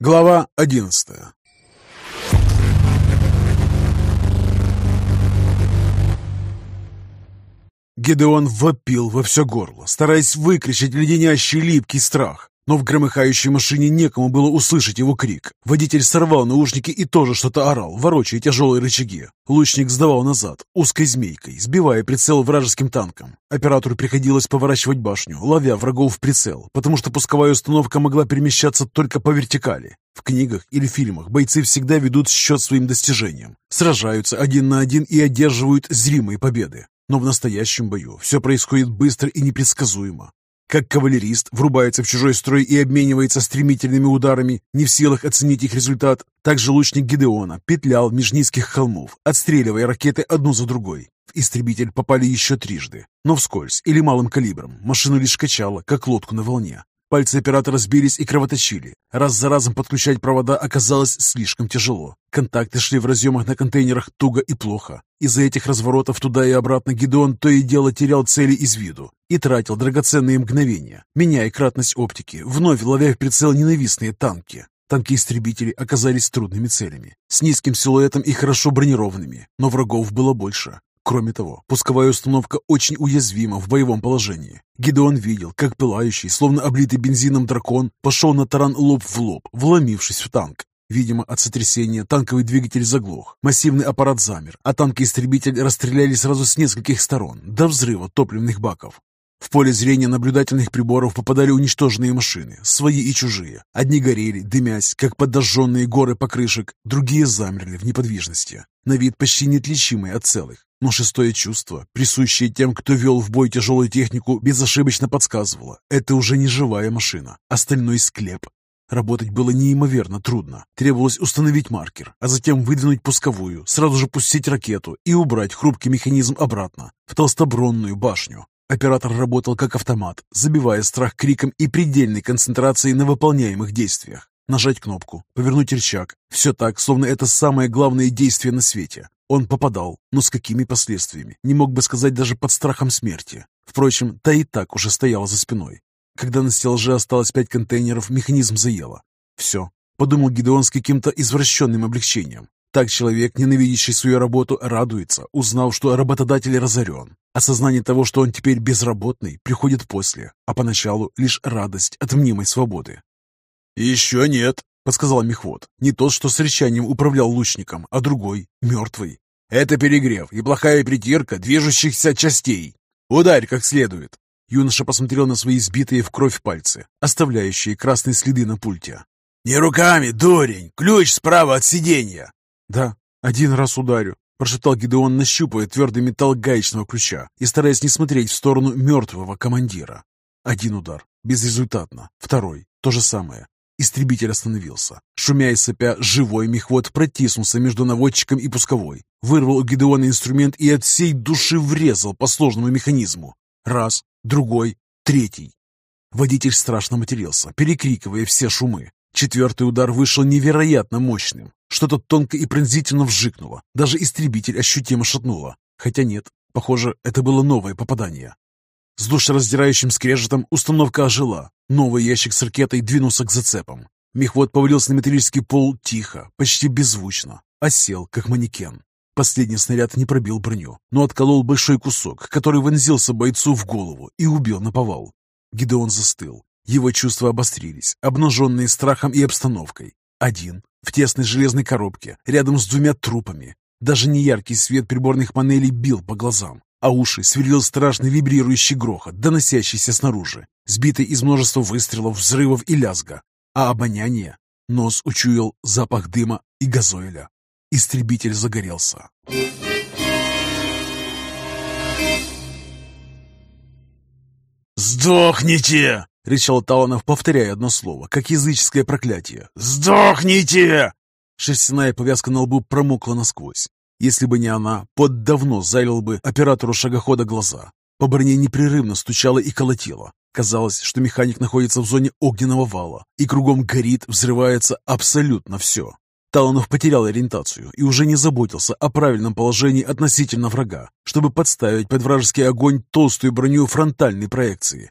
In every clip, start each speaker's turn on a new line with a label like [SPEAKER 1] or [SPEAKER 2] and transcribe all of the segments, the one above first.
[SPEAKER 1] Глава одиннадцатая Гедеон вопил во все горло, стараясь выкричать леденящий липкий страх. Но в громыхающей машине некому было услышать его крик. Водитель сорвал наушники и тоже что-то орал, ворочая тяжелые рычаги. Лучник сдавал назад, узкой змейкой, сбивая прицел вражеским танком. Оператору приходилось поворачивать башню, ловя врагов в прицел, потому что пусковая установка могла перемещаться только по вертикали. В книгах или фильмах бойцы всегда ведут счет своим достижениям, сражаются один на один и одерживают зримые победы. Но в настоящем бою все происходит быстро и непредсказуемо. Как кавалерист врубается в чужой строй и обменивается стремительными ударами, не в силах оценить их результат, так же лучник Гидеона петлял меж низких холмов, отстреливая ракеты одну за другой. В истребитель попали еще трижды, но вскользь или малым калибром. Машину лишь качало, как лодку на волне. Пальцы оператора сбились и кровоточили. Раз за разом подключать провода оказалось слишком тяжело. Контакты шли в разъемах на контейнерах туго и плохо. Из-за этих разворотов туда и обратно Гидеон то и дело терял цели из виду и тратил драгоценные мгновения, меняя кратность оптики, вновь ловя в прицел ненавистные танки. Танки-истребители оказались трудными целями, с низким силуэтом и хорошо бронированными, но врагов было больше. Кроме того, пусковая установка очень уязвима в боевом положении. Гидеон видел, как пылающий, словно облитый бензином дракон, пошел на таран лоб в лоб, вломившись в танк. Видимо, от сотрясения танковый двигатель заглох, массивный аппарат замер, а танки-истребитель расстреляли сразу с нескольких сторон, до взрыва топливных баков. В поле зрения наблюдательных приборов попадали уничтоженные машины, свои и чужие. Одни горели, дымясь, как подожженные горы покрышек, другие замерли в неподвижности, на вид почти неотличимые от целых. Но шестое чувство, присущее тем, кто вел в бой тяжелую технику, безошибочно подсказывало. Это уже не живая машина, остальной склеп. Работать было неимоверно трудно. Требовалось установить маркер, а затем выдвинуть пусковую, сразу же пустить ракету и убрать хрупкий механизм обратно, в толстобронную башню. Оператор работал как автомат, забивая страх криком и предельной концентрацией на выполняемых действиях. Нажать кнопку, повернуть рычаг. Все так, словно это самое главное действие на свете. Он попадал, но с какими последствиями, не мог бы сказать даже под страхом смерти. Впрочем, та и так уже стояла за спиной. Когда на стеллаже осталось пять контейнеров, механизм заело. Все, подумал Гидеон с каким-то извращенным облегчением. Так человек, ненавидящий свою работу, радуется, узнав, что работодатель разорен. Осознание того, что он теперь безработный, приходит после, а поначалу лишь радость от мнимой свободы.
[SPEAKER 2] «Еще нет», —
[SPEAKER 1] подсказал мехвод. Не тот, что с рычанием управлял лучником, а другой, мертвый.
[SPEAKER 2] «Это перегрев и плохая притирка движущихся частей. Ударь как следует».
[SPEAKER 1] Юноша посмотрел на свои сбитые в кровь пальцы, оставляющие красные следы на пульте.
[SPEAKER 2] «Не руками, дурень! Ключ справа от сиденья!»
[SPEAKER 1] «Да, один раз ударю», — прошептал Гидеон, нащупывая твердый металл гаечного ключа и стараясь не смотреть в сторону мертвого командира. Один удар. Безрезультатно. Второй. То же самое. Истребитель остановился. Шумя и сопя, живой мехвод протиснулся между наводчиком и пусковой. Вырвал у Гидеона инструмент и от всей души врезал по сложному механизму. Раз, другой, третий. Водитель страшно матерился, перекрикивая все шумы. Четвертый удар вышел невероятно мощным. Что-то тонко и пронзительно вжикнуло. Даже истребитель ощутимо шатнуло. Хотя нет, похоже, это было новое попадание. С душераздирающим скрежетом установка ожила. Новый ящик с ракетой двинулся к зацепам. Мехвод повалился на металлический пол тихо, почти беззвучно, а сел, как манекен. Последний снаряд не пробил броню, но отколол большой кусок, который вонзился бойцу в голову и убил наповал. Гидеон застыл. Его чувства обострились, обнаженные страхом и обстановкой. Один, в тесной железной коробке, рядом с двумя трупами. Даже неяркий свет приборных панелей бил по глазам, а уши сверлил страшный вибрирующий грохот, доносящийся снаружи, сбитый из множества выстрелов, взрывов и лязга. А обоняние? Нос учуял запах дыма и газоиля. Истребитель загорелся.
[SPEAKER 2] «Сдохните!» — рычал Таланов, повторяя одно слово, как языческое проклятие. «Сдохните!»
[SPEAKER 1] Шерстяная повязка на лбу промокла насквозь. Если бы не она, под давно залил бы оператору шагохода глаза. По броне непрерывно стучало и колотило. Казалось, что механик находится в зоне огненного вала, и кругом горит, взрывается абсолютно все. Таланов потерял ориентацию и уже не заботился о правильном положении относительно врага, чтобы подставить под вражеский огонь толстую броню фронтальной проекции.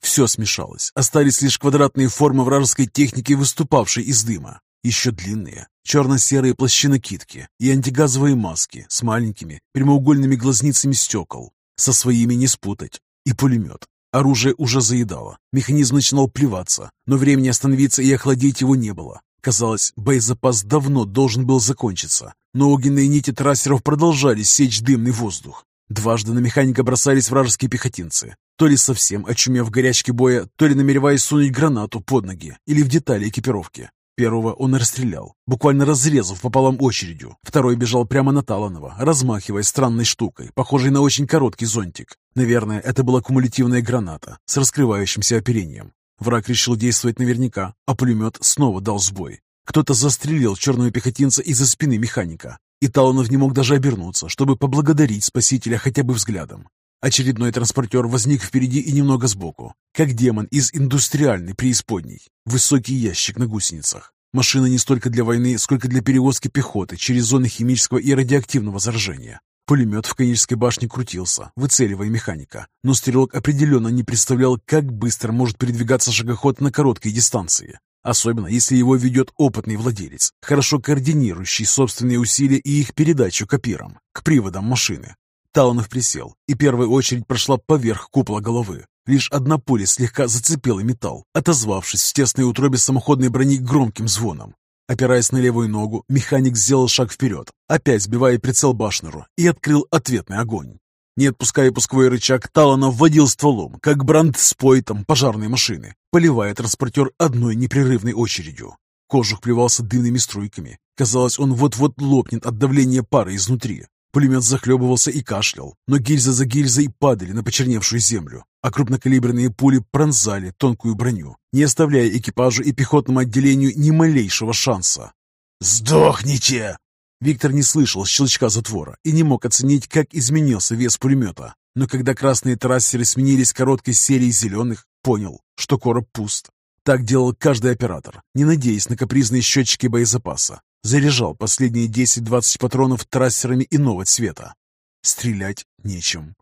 [SPEAKER 1] Все смешалось. Остались лишь квадратные формы вражеской техники, выступавшей из дыма. Еще длинные, черно-серые плащи-накидки и антигазовые маски с маленькими прямоугольными глазницами стекол. Со своими не спутать. И пулемет. Оружие уже заедало. Механизм начинал плеваться, но времени остановиться и охладить его не было. Казалось, боезапас давно должен был закончиться, но огненные нити трассеров продолжали сечь дымный воздух. Дважды на механика бросались вражеские пехотинцы, то ли совсем очумев горячке боя, то ли намереваясь сунуть гранату под ноги или в детали экипировки. Первого он расстрелял, буквально разрезав пополам очередью. Второй бежал прямо на Таланова, размахивая странной штукой, похожей на очень короткий зонтик. Наверное, это была кумулятивная граната с раскрывающимся оперением. Враг решил действовать наверняка, а пулемет снова дал сбой. Кто-то застрелил черного пехотинца из-за спины механика, и Таланов не мог даже обернуться, чтобы поблагодарить спасителя хотя бы взглядом. Очередной транспортер возник впереди и немного сбоку, как демон из индустриальной преисподней. Высокий ящик на гусеницах. Машина не столько для войны, сколько для перевозки пехоты через зоны химического и радиоактивного заражения. Пулемет в конической башне крутился, выцеливая механика, но стрелок определенно не представлял, как быстро может передвигаться шагоход на короткой дистанции. Особенно, если его ведет опытный владелец, хорошо координирующий собственные усилия и их передачу копирам, к приводам машины. Таланов присел, и первая очередь прошла поверх купола головы. Лишь одна пуля слегка зацепила металл, отозвавшись в тесной утробе самоходной брони громким звоном. Опираясь на левую ногу, механик сделал шаг вперед, опять сбивая прицел Башнеру, и открыл ответный огонь. Не отпуская пусковой рычаг, Таланов вводил стволом, как бранд с пойтом пожарной машины, поливая транспортер одной непрерывной очередью. Кожух плевался дымными струйками. Казалось, он вот-вот лопнет от давления пара изнутри. Пулемет захлебывался и кашлял, но гильза за гильзой падали на почерневшую землю, а крупнокалиберные пули пронзали тонкую броню, не оставляя экипажу и пехотному отделению ни малейшего шанса. «Сдохните!» Виктор не слышал щелчка затвора и не мог оценить, как изменился вес пулемета. Но когда красные трассеры сменились короткой серией зеленых, понял, что короб пуст. Так делал каждый оператор, не надеясь на капризные счетчики боезапаса. Заряжал последние 10-20 патронов трассерами иного цвета. Стрелять нечем.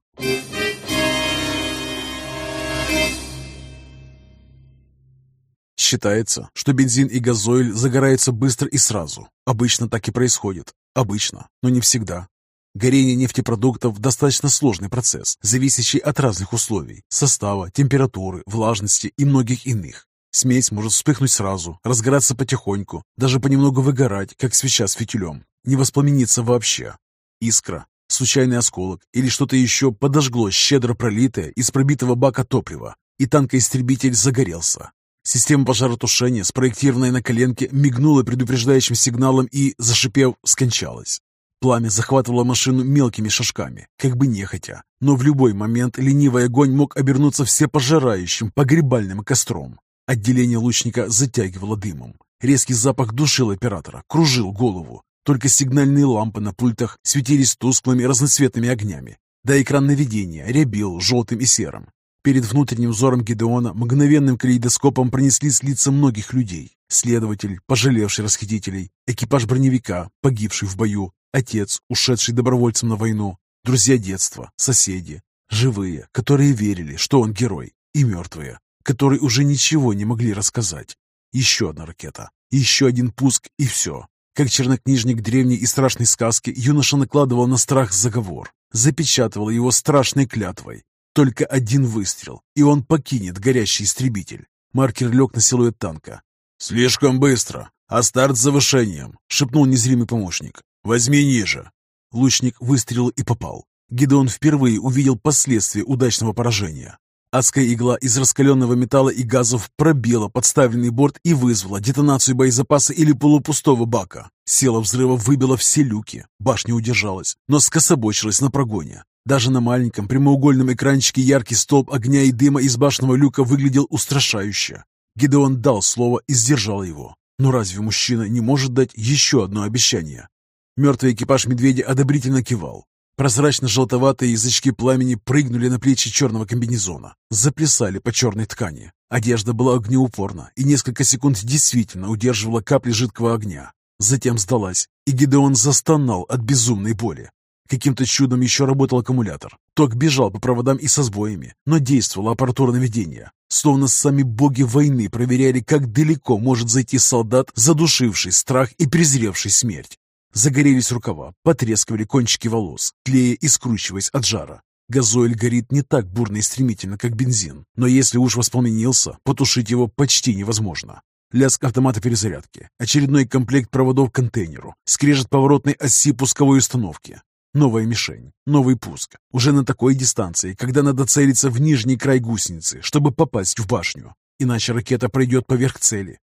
[SPEAKER 1] Считается, что бензин и газоиль загораются быстро и сразу. Обычно так и происходит. Обычно, но не всегда. Горение нефтепродуктов – достаточно сложный процесс, зависящий от разных условий – состава, температуры, влажности и многих иных. Смесь может вспыхнуть сразу, разгораться потихоньку, даже понемногу выгорать, как свеча с фитилем, не воспламениться вообще. Искра, случайный осколок или что-то еще подожгло щедро пролитое из пробитого бака топлива, и танкоистребитель загорелся. Система пожаротушения, спроектированная на коленке, мигнула предупреждающим сигналом и, зашипев, скончалась. Пламя захватывало машину мелкими шажками, как бы нехотя, но в любой момент ленивый огонь мог обернуться всепожирающим погребальным костром. Отделение лучника затягивало дымом. Резкий запах душил оператора, кружил голову. Только сигнальные лампы на пультах светились тусклыми разноцветными огнями. Да экран наведения рябил желтым и серым. Перед внутренним взором Гедеона мгновенным калейдоскопом пронеслись лица многих людей. Следователь, пожалевший расхитителей, экипаж броневика, погибший в бою, отец, ушедший добровольцем на войну, друзья детства, соседи, живые, которые верили, что он герой, и мертвые, которые уже ничего не могли рассказать. Еще одна ракета, еще один пуск и все. Как чернокнижник древней и страшной сказки, юноша накладывал на страх заговор, запечатывал его страшной клятвой. Только один выстрел, и он покинет горящий истребитель. Маркер лег на силуэт танка. «Слишком быстро, а старт с завышением», — шепнул незримый помощник. «Возьми ниже». Лучник выстрелил и попал. Гидеон впервые увидел последствия удачного поражения. Адская игла из раскаленного металла и газов пробила подставленный борт и вызвала детонацию боезапаса или полупустого бака. Сила взрыва выбила все люки. Башня удержалась, но скособочилась на прогоне. Даже на маленьком прямоугольном экранчике яркий столб огня и дыма из башенного люка выглядел устрашающе. Гидеон дал слово и сдержал его. Но разве мужчина не может дать еще одно обещание? Мертвый экипаж медведя одобрительно кивал. Прозрачно-желтоватые язычки пламени прыгнули на плечи черного комбинезона, заплясали по черной ткани. Одежда была огнеупорна и несколько секунд действительно удерживала капли жидкого огня. Затем сдалась, и Гидеон застонал от безумной боли. Каким-то чудом еще работал аккумулятор. Ток бежал по проводам и со сбоями, но действовала аппаратура наведения. Словно сами боги войны проверяли, как далеко может зайти солдат, задушивший страх и презревший смерть. Загорелись рукава, потрескивали кончики волос, тлея и скручиваясь от жара. Газойль горит не так бурно и стремительно, как бензин, но если уж воспламенился, потушить его почти невозможно. Лязг автомата перезарядки, очередной комплект проводов к контейнеру, скрежет поворотной оси пусковой установки. Новая мишень, новый пуск. Уже на такой дистанции, когда надо целиться в нижний край гусеницы, чтобы попасть в башню. Иначе ракета пройдет поверх цели.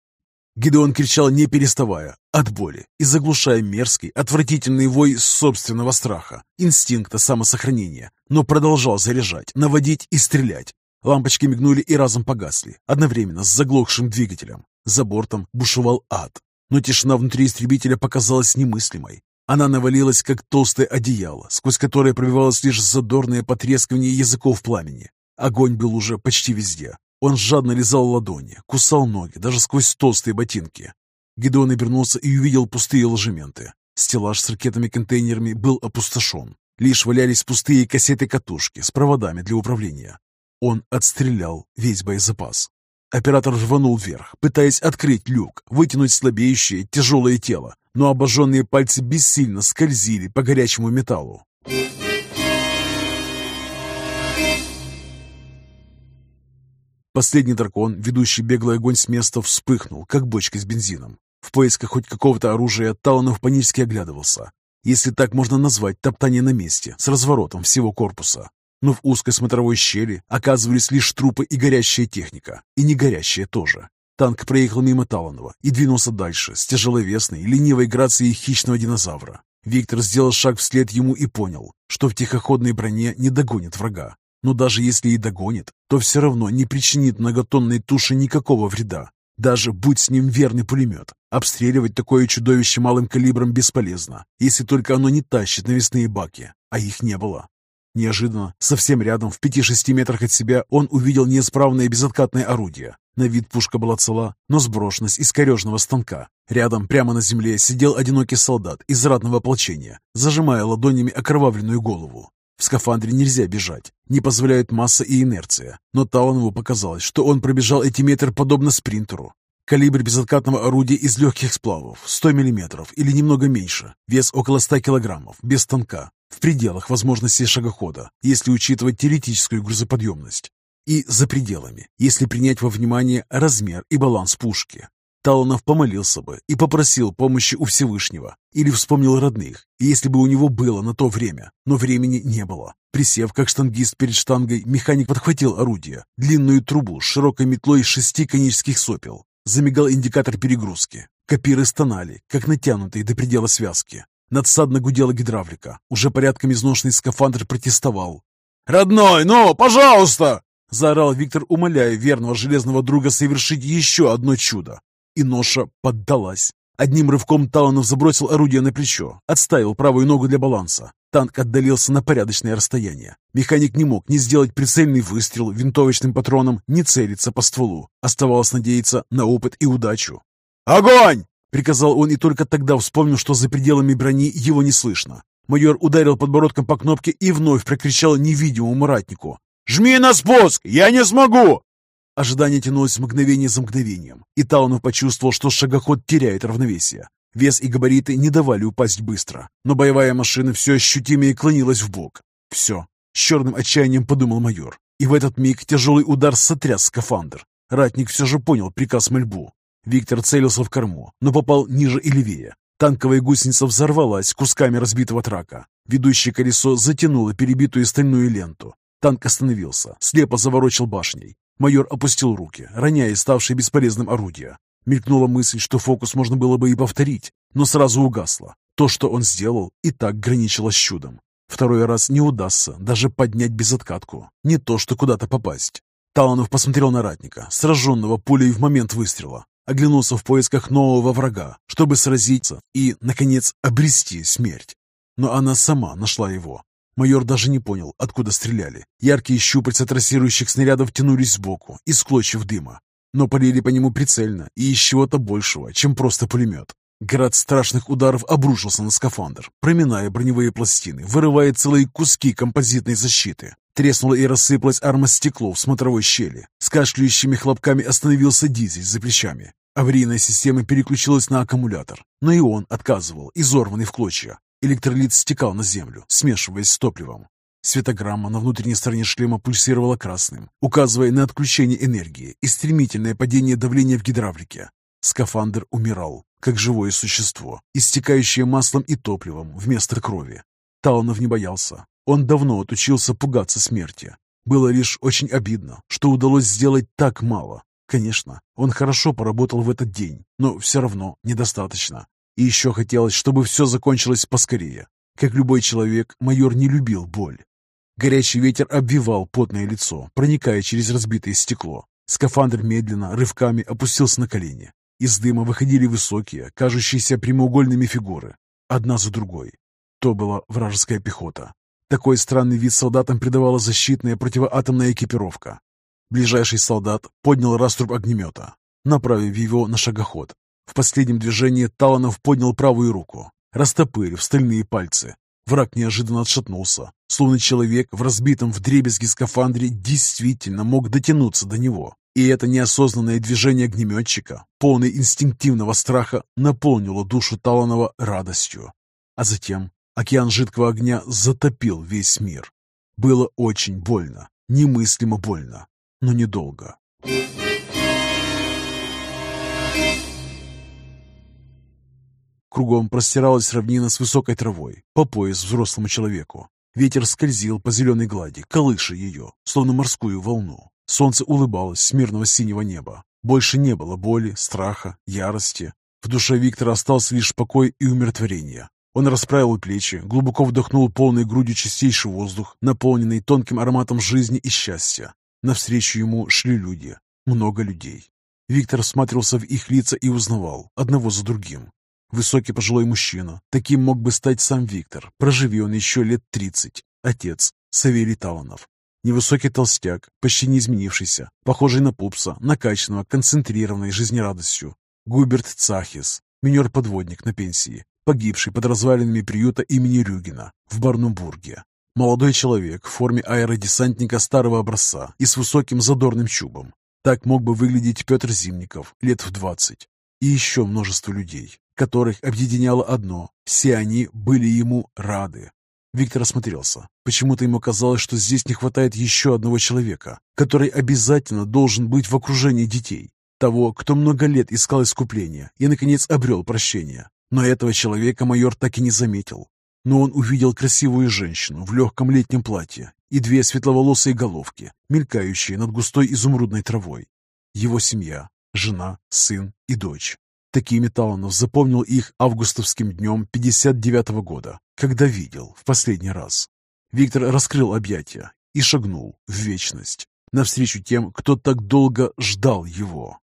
[SPEAKER 1] Гидеон кричал, не переставая, от боли и заглушая мерзкий, отвратительный вой собственного страха, инстинкта самосохранения, но продолжал заряжать, наводить и стрелять. Лампочки мигнули и разом погасли, одновременно с заглохшим двигателем. За бортом бушевал ад, но тишина внутри истребителя показалась немыслимой. Она навалилась, как толстое одеяло, сквозь которое пробивалось лишь задорное потрескивание языков пламени. Огонь был уже почти везде. Он жадно лизал ладони, кусал ноги, даже сквозь толстые ботинки. Гедеон обернулся и увидел пустые ложементы. Стеллаж с ракетами-контейнерами был опустошен. Лишь валялись пустые кассеты-катушки с проводами для управления. Он отстрелял весь боезапас. Оператор рванул вверх, пытаясь открыть люк, вытянуть слабеющее, тяжелое тело, но обожженные пальцы бессильно скользили по горячему металлу. Последний дракон, ведущий беглый огонь с места, вспыхнул, как бочка с бензином. В поисках хоть какого-то оружия Таланов панически оглядывался. Если так можно назвать топтание на месте, с разворотом всего корпуса. Но в узкой смотровой щели оказывались лишь трупы и горящая техника, и не горящая тоже. Танк проехал мимо Таланова и двинулся дальше с тяжеловесной, ленивой грацией хищного динозавра. Виктор сделал шаг вслед ему и понял, что в тихоходной броне не догонит врага. Но даже если и догонит, то все равно не причинит многотонной туше никакого вреда. Даже будь с ним верный пулемет, обстреливать такое чудовище малым калибром бесполезно, если только оно не тащит навесные баки, а их не было. Неожиданно, совсем рядом, в пяти-шести метрах от себя, он увидел неисправное безоткатное орудие. На вид пушка была цела, но сброшена с искорежного станка. Рядом, прямо на земле, сидел одинокий солдат из ратного ополчения, зажимая ладонями окровавленную голову. В скафандре нельзя бежать, не позволяют масса и инерция, но Таланову показалось, что он пробежал эти метры подобно спринтеру. Калибр безоткатного орудия из легких сплавов, 100 мм или немного меньше, вес около 100 кг, без станка, в пределах возможностей шагохода, если учитывать теоретическую грузоподъемность, и за пределами, если принять во внимание размер и баланс пушки. Таланов помолился бы и попросил помощи у Всевышнего, или вспомнил родных, если бы у него было на то время, но времени не было. Присев как штангист перед штангой, механик подхватил орудие, длинную трубу с широкой метлой шести конических сопел. Замигал индикатор перегрузки. Копиры стонали, как натянутые до предела связки. Надсадно гудела гидравлика. Уже порядком изношенный скафандр протестовал. «Родной, ну, пожалуйста!» Заорал Виктор, умоляя верного железного друга совершить еще одно чудо. И ноша поддалась. Одним рывком Таланов забросил орудие на плечо, отставил правую ногу для баланса. Танк отдалился на порядочное расстояние. Механик не мог ни сделать прицельный выстрел винтовочным патроном, ни целиться по стволу. Оставалось надеяться на опыт и удачу. «Огонь!» Приказал он и только тогда вспомнил, что за пределами брони его не слышно. Майор ударил подбородком по кнопке и вновь прокричал невидимому ратнику. «Жми на спуск! Я не смогу!» Ожидание тянулось мгновение за мгновением, и Таунов почувствовал, что шагоход теряет равновесие. Вес и габариты не давали упасть быстро, но боевая машина все ощутимее клонилась в бок. «Все!» — с черным отчаянием подумал майор. И в этот миг тяжелый удар сотряс скафандр. Ратник все же понял приказ мольбу. Виктор целился в корму, но попал ниже и левее. Танковая гусеница взорвалась кусками разбитого трака. Ведущее колесо затянуло перебитую стальную ленту. Танк остановился, слепо заворочил башней. Майор опустил руки, роняя ставшее бесполезным орудие. Мелькнула мысль, что фокус можно было бы и повторить, но сразу угасла. То, что он сделал, и так граничило с чудом. Второй раз не удастся даже поднять безоткатку, не то что куда-то попасть. Таланов посмотрел на ратника, сраженного пулей в момент выстрела оглянулся в поисках нового врага, чтобы сразиться и, наконец, обрести смерть. Но она сама нашла его. Майор даже не понял, откуда стреляли. Яркие щупальца трассирующих снарядов тянулись сбоку, из клочьев дыма, но полили по нему прицельно и из чего-то большего, чем просто пулемет. Град страшных ударов обрушился на скафандр, проминая броневые пластины, вырывая целые куски композитной защиты. Треснуло и рассыпалось армостекло в смотровой щели. С кашляющими хлопками остановился дизель за плечами. Аварийная система переключилась на аккумулятор, но и он отказывал, изорванный в клочья. Электролит стекал на землю, смешиваясь с топливом. Светограмма на внутренней стороне шлема пульсировала красным, указывая на отключение энергии и стремительное падение давления в гидравлике. Скафандр умирал, как живое существо, истекающее маслом и топливом вместо крови. Таланов не боялся. Он давно отучился пугаться смерти. Было лишь очень обидно, что удалось сделать так мало. Конечно, он хорошо поработал в этот день, но все равно недостаточно. И еще хотелось, чтобы все закончилось поскорее. Как любой человек, майор не любил боль. Горячий ветер обвивал потное лицо, проникая через разбитое стекло. Скафандр медленно, рывками опустился на колени. Из дыма выходили высокие, кажущиеся прямоугольными фигуры, одна за другой. То была вражеская пехота. Такой странный вид солдатам придавала защитная противоатомная экипировка. Ближайший солдат поднял раструб огнемета, направив его на шагоход. В последнем движении Таланов поднял правую руку, растопырив стальные пальцы. Враг неожиданно отшатнулся, словно человек в разбитом вдребезги скафандре действительно мог дотянуться до него. И это неосознанное движение огнеметчика, полное инстинктивного страха, наполнило душу Таланова радостью. А затем океан жидкого огня затопил весь мир. Было очень больно, немыслимо больно, но недолго. Кругом простиралась равнина с высокой травой, по пояс взрослому человеку. Ветер скользил по зеленой глади, колыша ее, словно морскую волну. Солнце улыбалось с мирного синего неба. Больше не было боли, страха, ярости. В душе Виктора остался лишь покой и умиротворение. Он расправил плечи, глубоко вдохнул полной грудью чистейший воздух, наполненный тонким ароматом жизни и счастья. Навстречу ему шли люди, много людей. Виктор всматривался в их лица и узнавал, одного за другим. Высокий пожилой мужчина. Таким мог бы стать сам Виктор. Проживи он еще лет тридцать. Отец. Савелий Таланов. Невысокий толстяк, почти не изменившийся, похожий на пупса, накачанного, концентрированной жизнерадостью. Губерт Цахис, минер-подводник на пенсии, погибший под развалинами приюта имени Рюгина в Барнумбурге. Молодой человек в форме аэродесантника старого образца и с высоким задорным чубом. Так мог бы выглядеть Петр Зимников лет в двадцать. И еще множество людей, которых объединяло одно – все они были ему рады. Виктор осмотрелся. Почему-то ему казалось, что здесь не хватает еще одного человека, который обязательно должен быть в окружении детей. Того, кто много лет искал искупления и, наконец, обрел прощение. Но этого человека майор так и не заметил. Но он увидел красивую женщину в легком летнем платье и две светловолосые головки, мелькающие над густой изумрудной травой. Его семья, жена, сын и дочь. Такими Таланов запомнил их августовским днем 59 -го года, когда видел в последний раз. Виктор раскрыл объятия и шагнул в вечность, навстречу тем, кто так долго ждал его.